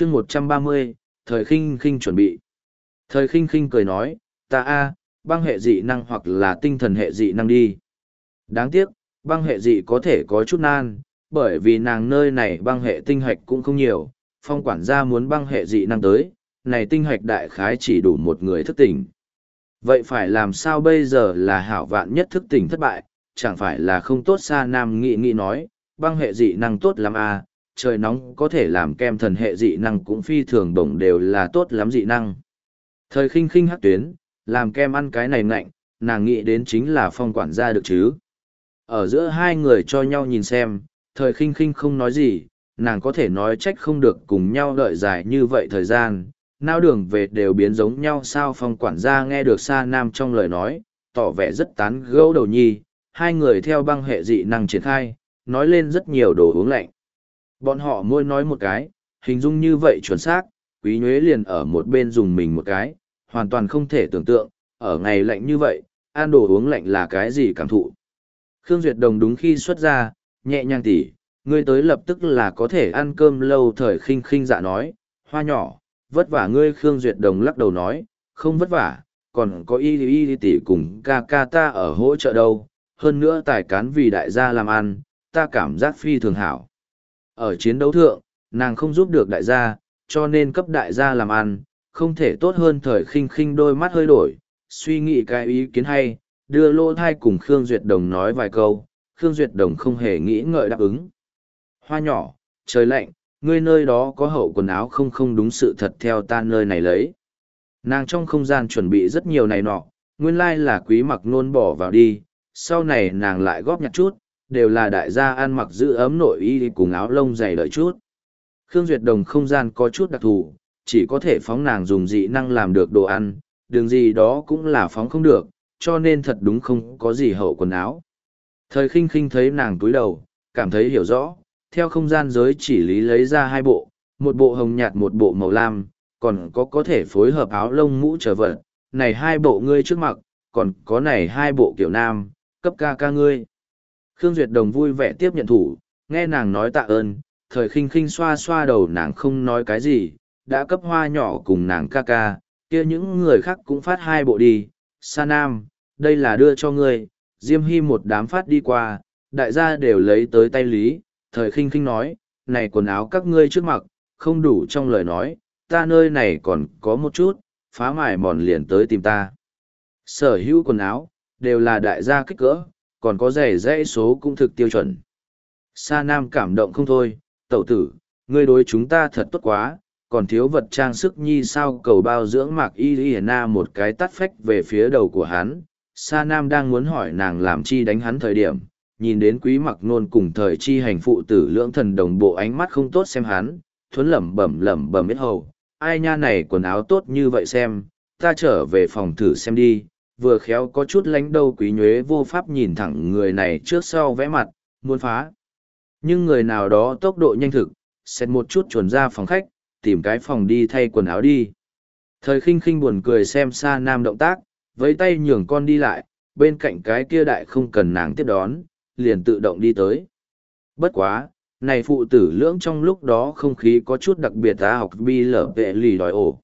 chương một trăm ba mươi, thời khinh khinh chuẩn bị. Thời khinh khinh cười nói, ta a, băng hệ dị năng hoặc là tinh thần hệ dị năng đi. Đáng tiếc, băng hệ dị có thể có chút nan, bởi vì nàng nơi này băng hệ tinh hạch cũng không nhiều. Phong quản gia muốn băng hệ dị năng tới, này tinh hạch đại khái chỉ đủ một người thức tỉnh. Vậy phải làm sao bây giờ là hảo vạn nhất thức tỉnh thất bại? Chẳng phải là không tốt xa nam nghị nghị nói, băng hệ dị năng tốt lắm à trời nóng có thể làm kem thần hệ dị năng cũng phi thường đồng đều là tốt lắm dị năng. Thời khinh khinh hắc tuyến, làm kem ăn cái này ngạnh, nàng nghĩ đến chính là phong quản gia được chứ. Ở giữa hai người cho nhau nhìn xem, thời khinh khinh không nói gì, nàng có thể nói trách không được cùng nhau đợi dài như vậy thời gian. Nao đường về đều biến giống nhau sao phong quản gia nghe được xa nam trong lời nói, tỏ vẻ rất tán gẫu đầu nhi, hai người theo băng hệ dị năng triển khai, nói lên rất nhiều đồ uống lạnh. Bọn họ môi nói một cái, hình dung như vậy chuẩn xác, quý nhuế liền ở một bên dùng mình một cái, hoàn toàn không thể tưởng tượng, ở ngày lạnh như vậy, ăn đồ uống lạnh là cái gì cảm thụ. Khương Duyệt Đồng đúng khi xuất ra, nhẹ nhàng tỉ, ngươi tới lập tức là có thể ăn cơm lâu thời khinh khinh dạ nói, hoa nhỏ, vất vả ngươi Khương Duyệt Đồng lắc đầu nói, không vất vả, còn có y y tỷ cùng ca ca ta ở hỗ trợ đâu, hơn nữa tài cán vì đại gia làm ăn, ta cảm giác phi thường hảo. Ở chiến đấu thượng, nàng không giúp được đại gia, cho nên cấp đại gia làm ăn, không thể tốt hơn thời khinh khinh đôi mắt hơi đổi, suy nghĩ cái ý kiến hay, đưa lô thai cùng Khương Duyệt Đồng nói vài câu, Khương Duyệt Đồng không hề nghĩ ngợi đáp ứng. Hoa nhỏ, trời lạnh, ngươi nơi đó có hậu quần áo không không đúng sự thật theo ta nơi này lấy. Nàng trong không gian chuẩn bị rất nhiều này nọ, nguyên lai là quý mặc nôn bỏ vào đi, sau này nàng lại góp nhặt chút, đều là đại gia ăn mặc giữ ấm nội y cùng áo lông dày đợi chút. Khương Duyệt Đồng không gian có chút đặc thù, chỉ có thể phóng nàng dùng dị năng làm được đồ ăn, đường gì đó cũng là phóng không được, cho nên thật đúng không có gì hậu quần áo. Thời khinh khinh thấy nàng túi đầu, cảm thấy hiểu rõ, theo không gian giới chỉ lý lấy ra hai bộ, một bộ hồng nhạt một bộ màu lam, còn có có thể phối hợp áo lông mũ trở vật, này hai bộ ngươi trước mặt, còn có này hai bộ kiểu nam, cấp ca ca ngươi. Khương Duyệt Đồng vui vẻ tiếp nhận thủ, nghe nàng nói tạ ơn, thời khinh khinh xoa xoa đầu nàng không nói cái gì, đã cấp hoa nhỏ cùng nàng ca ca, kia những người khác cũng phát hai bộ đi. Sa Nam, đây là đưa cho ngươi, Diêm Hy một đám phát đi qua, đại gia đều lấy tới tay lý, thời khinh khinh nói, này quần áo các ngươi trước mặt, không đủ trong lời nói, ta nơi này còn có một chút, phá mải mòn liền tới tìm ta. Sở hữu quần áo, đều là đại gia kích cỡ, còn có rẻ dãy số cũng thực tiêu chuẩn. Sa Nam cảm động không thôi, tẩu tử, ngươi đối chúng ta thật tốt quá, còn thiếu vật trang sức nhi sao cầu bao dưỡng mạc y y na một cái tắt phách về phía đầu của hắn. Sa Nam đang muốn hỏi nàng làm chi đánh hắn thời điểm, nhìn đến quý mặc nôn cùng thời chi hành phụ tử lưỡng thần đồng bộ ánh mắt không tốt xem hắn, thuấn lẩm bẩm lẩm bẩm biết hầu, ai nha này quần áo tốt như vậy xem, ta trở về phòng thử xem đi, vừa khéo có chút lánh đâu quý nhuế vô pháp nhìn thẳng người này trước sau vẽ mặt, muốn phá. Nhưng người nào đó tốc độ nhanh thực, xét một chút chuồn ra phòng khách, tìm cái phòng đi thay quần áo đi. Thời khinh khinh buồn cười xem xa nam động tác, với tay nhường con đi lại, bên cạnh cái kia đại không cần nàng tiếp đón, liền tự động đi tới. Bất quá, này phụ tử lưỡng trong lúc đó không khí có chút đặc biệt ta học bi lở vệ lì đòi ổ.